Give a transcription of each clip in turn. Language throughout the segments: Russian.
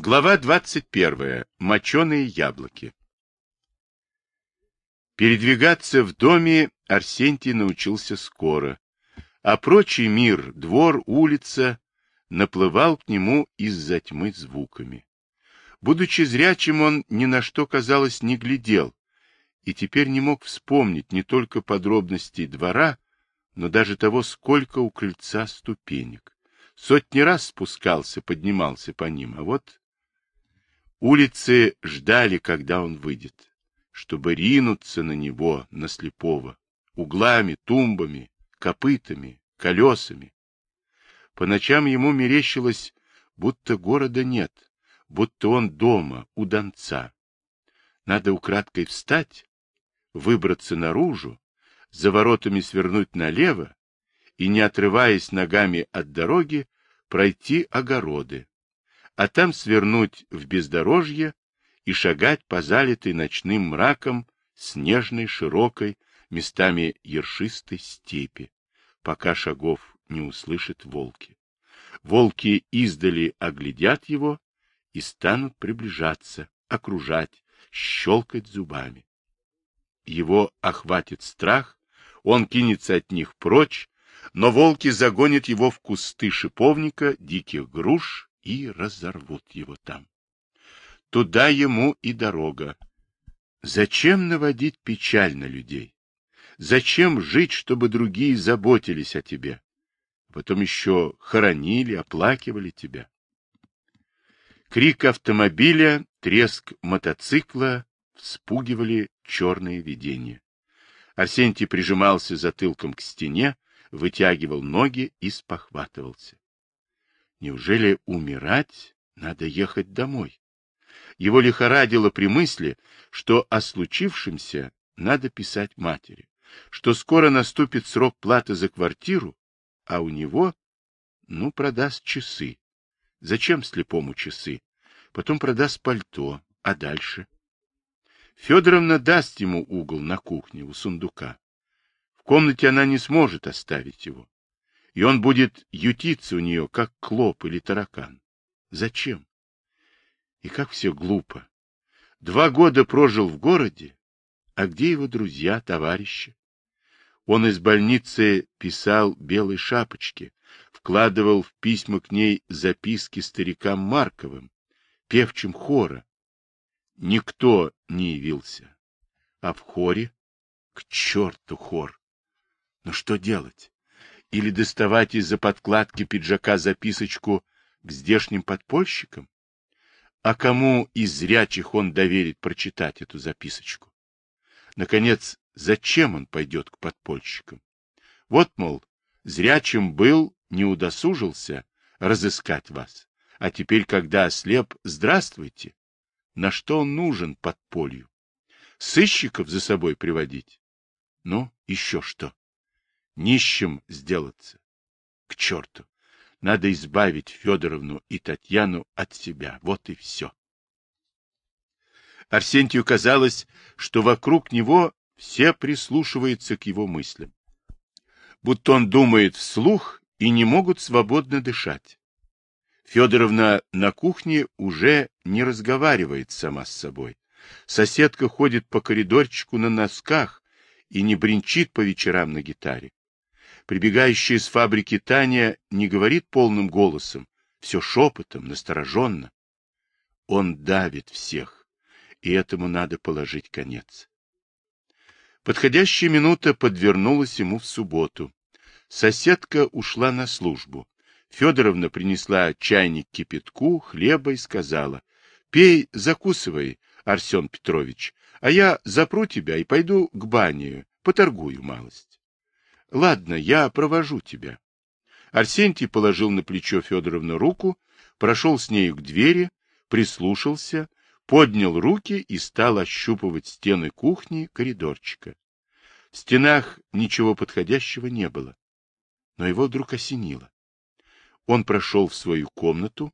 Глава 21. Моченые яблоки. Передвигаться в доме Арсентий научился скоро, а прочий мир, двор, улица, наплывал к нему из-за тьмы звуками. Будучи зрячим, он ни на что, казалось, не глядел, и теперь не мог вспомнить не только подробностей двора, но даже того, сколько у крыльца ступенек. Сотни раз спускался, поднимался по ним, а вот Улицы ждали, когда он выйдет, чтобы ринуться на него, на слепого, углами, тумбами, копытами, колесами. По ночам ему мерещилось, будто города нет, будто он дома, у донца. Надо украдкой встать, выбраться наружу, за воротами свернуть налево и, не отрываясь ногами от дороги, пройти огороды, а там свернуть в бездорожье и шагать по залитой ночным мраком снежной, широкой, местами ершистой степи, пока шагов не услышат волки. Волки издали оглядят его и станут приближаться, окружать, щелкать зубами. Его охватит страх, он кинется от них прочь, но волки загонят его в кусты шиповника, диких груш и разорвут его там. Туда ему и дорога. Зачем наводить печаль на людей? Зачем жить, чтобы другие заботились о тебе? Потом еще хоронили, оплакивали тебя. Крик автомобиля, треск мотоцикла вспугивали черные видения. Арсентий прижимался затылком к стене, вытягивал ноги и спохватывался. Неужели умирать надо ехать домой? Его лихорадило при мысли, что о случившемся надо писать матери, что скоро наступит срок платы за квартиру, а у него, ну, продаст часы. Зачем слепому часы? Потом продаст пальто, а дальше? Федоровна даст ему угол на кухне у сундука. В комнате она не сможет оставить его и он будет ютиться у нее, как клоп или таракан. Зачем? И как все глупо. Два года прожил в городе, а где его друзья, товарищи? Он из больницы писал белой шапочке, вкладывал в письма к ней записки старикам Марковым, певчим хора. Никто не явился. А в хоре? К черту хор! Но что делать? Или доставать из-за подкладки пиджака записочку к здешним подпольщикам? А кому из зрячих он доверит прочитать эту записочку? Наконец, зачем он пойдет к подпольщикам? Вот, мол, зрячим был, не удосужился разыскать вас, а теперь, когда ослеп, здравствуйте. На что он нужен подполью? Сыщиков за собой приводить? Ну, еще что? Нищим сделаться. К черту! Надо избавить Федоровну и Татьяну от себя. Вот и все. Арсентию казалось, что вокруг него все прислушиваются к его мыслям. Будто он думает вслух и не могут свободно дышать. Федоровна на кухне уже не разговаривает сама с собой. Соседка ходит по коридорчику на носках и не бренчит по вечерам на гитаре. Прибегающая с фабрики Таня не говорит полным голосом, все шепотом, настороженно. Он давит всех, и этому надо положить конец. Подходящая минута подвернулась ему в субботу. Соседка ушла на службу. Федоровна принесла чайник кипятку, хлеба и сказала, «Пей, закусывай, Арсен Петрович, а я запру тебя и пойду к бане, поторгую малость». Ладно, я провожу тебя. Арсентий положил на плечо Федоровну руку, прошел с нею к двери, прислушался, поднял руки и стал ощупывать стены кухни коридорчика. В стенах ничего подходящего не было, но его вдруг осенило. Он прошел в свою комнату,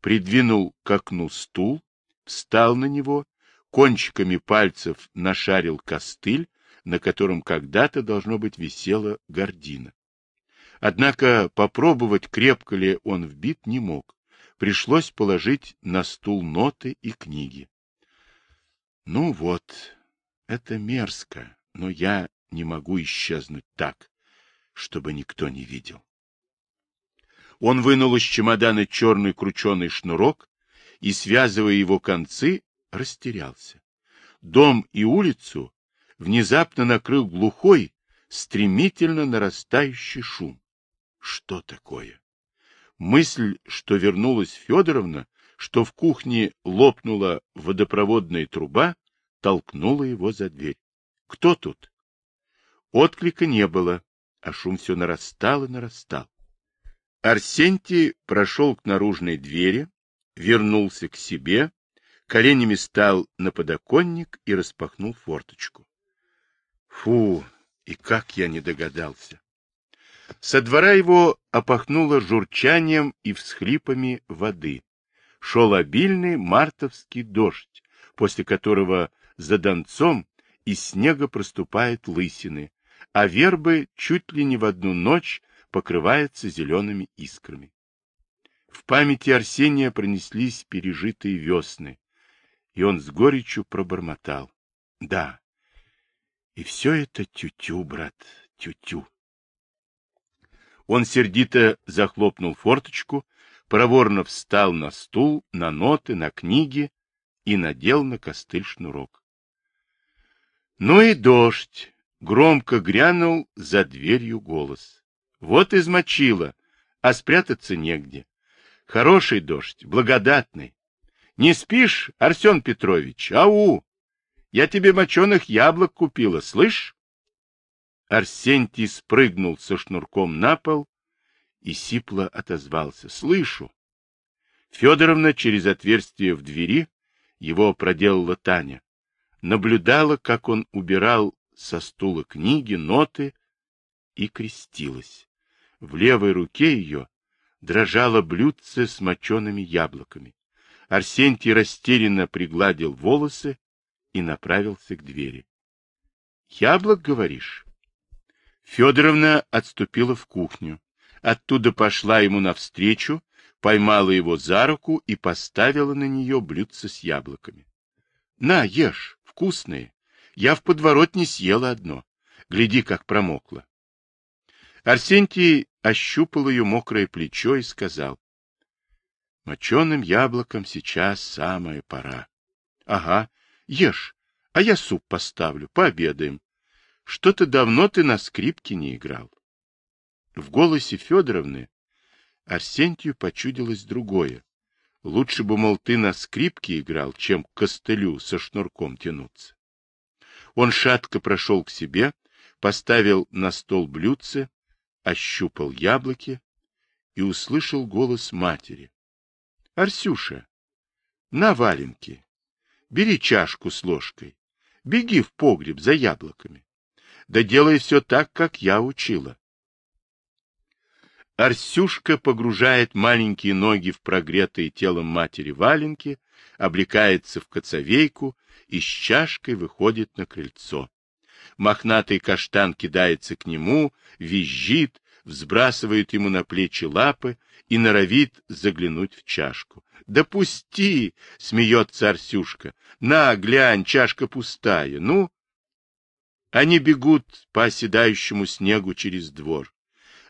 придвинул к окну стул, встал на него, кончиками пальцев нашарил костыль, на котором когда-то, должно быть, висела гордина. Однако попробовать, крепко ли он вбит, не мог, пришлось положить на стул ноты и книги. Ну вот, это мерзко, но я не могу исчезнуть так, чтобы никто не видел. Он вынул из чемодана черный крученый шнурок и, связывая его концы, растерялся. Дом и улицу внезапно накрыл глухой, стремительно нарастающий шум. Что такое? Мысль, что вернулась Федоровна, что в кухне лопнула водопроводная труба, толкнула его за дверь. Кто тут? Отклика не было, а шум все нарастал и нарастал. Арсентий прошел к наружной двери, вернулся к себе, коленями стал на подоконник и распахнул форточку. Фу, и как я не догадался! Со двора его опахнуло журчанием и всхлипами воды. Шел обильный мартовский дождь, после которого за донцом из снега проступают лысины, а вербы чуть ли не в одну ночь покрывается зелеными искрами. В памяти Арсения пронеслись пережитые весны, и он с горечью пробормотал. Да, и все это тю-тю, брат, тю-тю. Он сердито захлопнул форточку, проворно встал на стул, на ноты, на книги и надел на костыль шнурок. Ну и дождь! Громко грянул за дверью голос. Вот измочило, а спрятаться негде. Хороший дождь, благодатный. Не спишь, Арсен Петрович? Ау! Я тебе моченых яблок купила, слышь? Арсентий спрыгнул со шнурком на пол и сипло отозвался. Слышу. Федоровна через отверстие в двери, его проделала Таня, наблюдала, как он убирал со стула книги, ноты и крестилась. В левой руке ее дрожало блюдце с мочеными яблоками. Арсентий растерянно пригладил волосы и направился к двери. — Яблок, говоришь? Федоровна отступила в кухню. Оттуда пошла ему навстречу, поймала его за руку и поставила на нее блюдце с яблоками. — На, ешь, вкусные. Я в подворотне съела одно. Гляди, как промокло. Арсентий ощупал ее мокрое плечо и сказал. — Моченым яблоком сейчас самая пора. — Ага, ешь, а я суп поставлю, пообедаем. Что-то давно ты на скрипке не играл. В голосе Федоровны Арсентию почудилось другое. Лучше бы, мол, ты на скрипке играл, чем к костылю со шнурком тянуться. Он шатко прошел к себе, поставил на стол блюдце, ощупал яблоки и услышал голос матери. — Арсюша, на валенки, бери чашку с ложкой, беги в погреб за яблоками. Да делай все так, как я учила. Арсюшка погружает маленькие ноги в прогретые телом матери валенки, облекается в коцовейку и с чашкой выходит на крыльцо. Мохнатый каштан кидается к нему, визжит, взбрасывает ему на плечи лапы и норовит заглянуть в чашку. «Да пусти!» — смеется Арсюшка. «На, глянь, чашка пустая. Ну?» Они бегут по оседающему снегу через двор.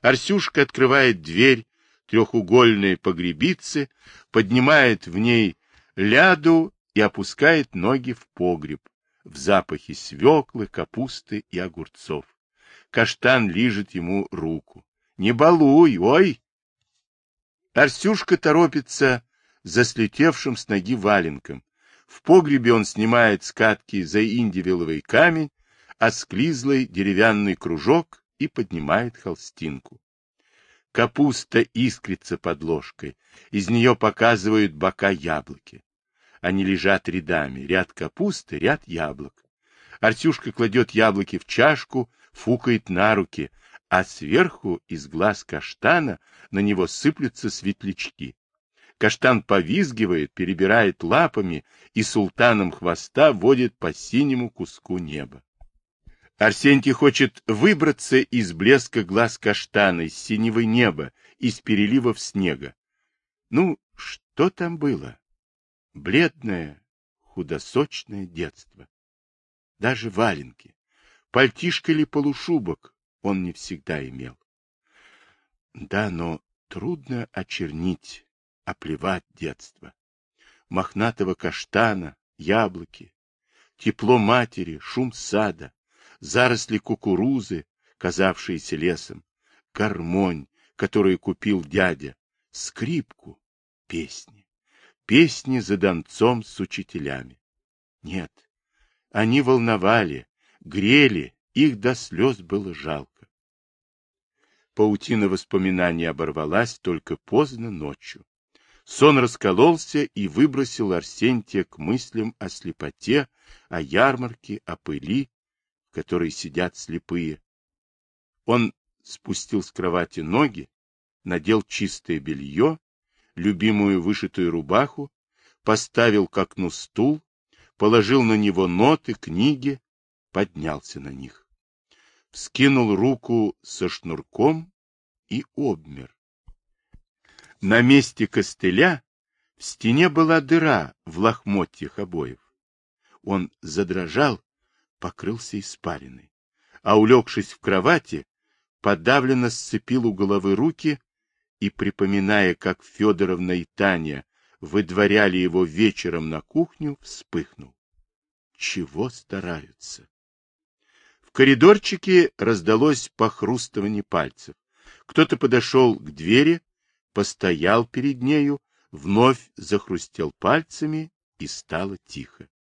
Арсюшка открывает дверь трехугольной погребицы, поднимает в ней ляду и опускает ноги в погреб в запахе свеклы, капусты и огурцов. Каштан лижет ему руку. «Не балуй, ой!» Арсюшка торопится за слетевшим с ноги валенком. В погребе он снимает с катки заиндивиловый камень, а склизлый деревянный кружок и поднимает холстинку. Капуста искрится под ложкой, из нее показывают бока яблоки. Они лежат рядами, ряд капусты, ряд яблок. Артюшка кладет яблоки в чашку, фукает на руки, а сверху из глаз каштана на него сыплются светлячки. Каштан повизгивает, перебирает лапами и султаном хвоста водит по синему куску неба. Арсентий хочет выбраться из блеска глаз каштана, из синего неба, из переливов снега. Ну, Что там было? Бледное, худосочное детство. Даже валенки, пальтишко или полушубок он не всегда имел. Да, но трудно очернить, оплевать детство. Мохнатого каштана, яблоки, тепло матери, шум сада, заросли кукурузы, казавшиеся лесом, гармонь, которую купил дядя, скрипку, песни, песни за донцом с учителями. Нет, они волновали, грели, их до слез было жалко. Паутина воспоминаний оборвалась только поздно ночью. Сон раскололся и выбросил Арсентия к мыслям о слепоте, о ярмарке, о пыли, в которой сидят слепые. Он спустил с кровати ноги, надел чистое белье, любимую вышитую рубаху, поставил к окну стул, положил на него ноты, книги, поднялся на них. Вскинул руку со шнурком и обмер. На месте костыля в стене была дыра в лохмотьях обоев. Он задрожал, покрылся испариной, а, улегшись в кровати, подавленно сцепил у головы руки и, припоминая, как Федоровна и Таня выдворяли его вечером на кухню, вспыхнул. Чего стараются? Коридорчике раздалось похрустывание пальцев. Кто-то подошел к двери, постоял перед нею, вновь захрустел пальцами и стало тихо.